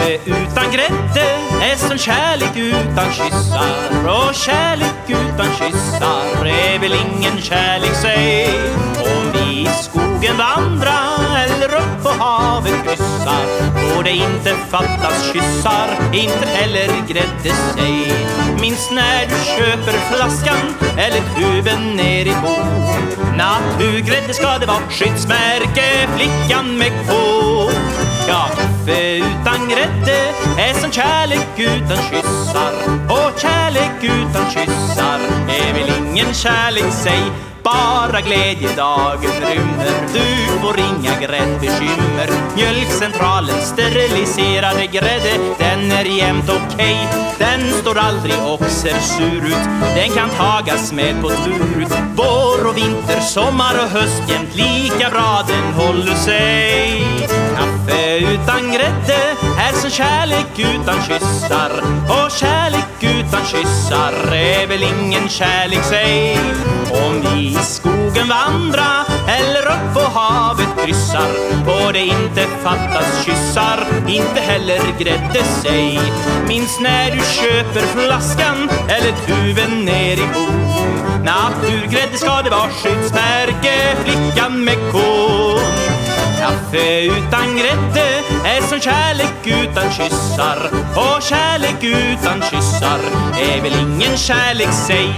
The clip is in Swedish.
Kaffe utan grädde är som kärlek utan kyssar. Och kärlek utan kyssar är väl ingen kärlek säg. Om vi i skogen vandrar eller upp på havet kryssar får det inte fattas kyssar, inte heller grädde säg. Minns när du köper flaskan eller tuben ner i bo. Naturgrädde ska det vara skyddsmärke flickan med ko Ja, grädde är som kärlek utan kyssar. Och kärlek utan kyssar är väl ingen kärlek säg. Bara glädjedagen rymmer Du får inga gräddbekymmer. Mjölkcentralens steriliserade grädde Den är jämt okej. Den står aldrig och ser sur ut Den kan tagas med på tur Vår och vinter, sommar och höst Jämt lika bra den håller sig utan grädde är som kärlek utan kyssar. Och kärlek utan kyssar är väl ingen kärlek säg. Om vi i skogen vandra eller upp på havet kryssar får det inte fattas kyssar, inte heller grädde säg. Minns när du köper flaskan eller tuven ner i bon. Naturgrädde ska det vara skyddsmärke, flickan med kon Kaffe utan grädde är som kärlek utan kyssar. Och kärlek utan kyssar är väl ingen kärlek säg.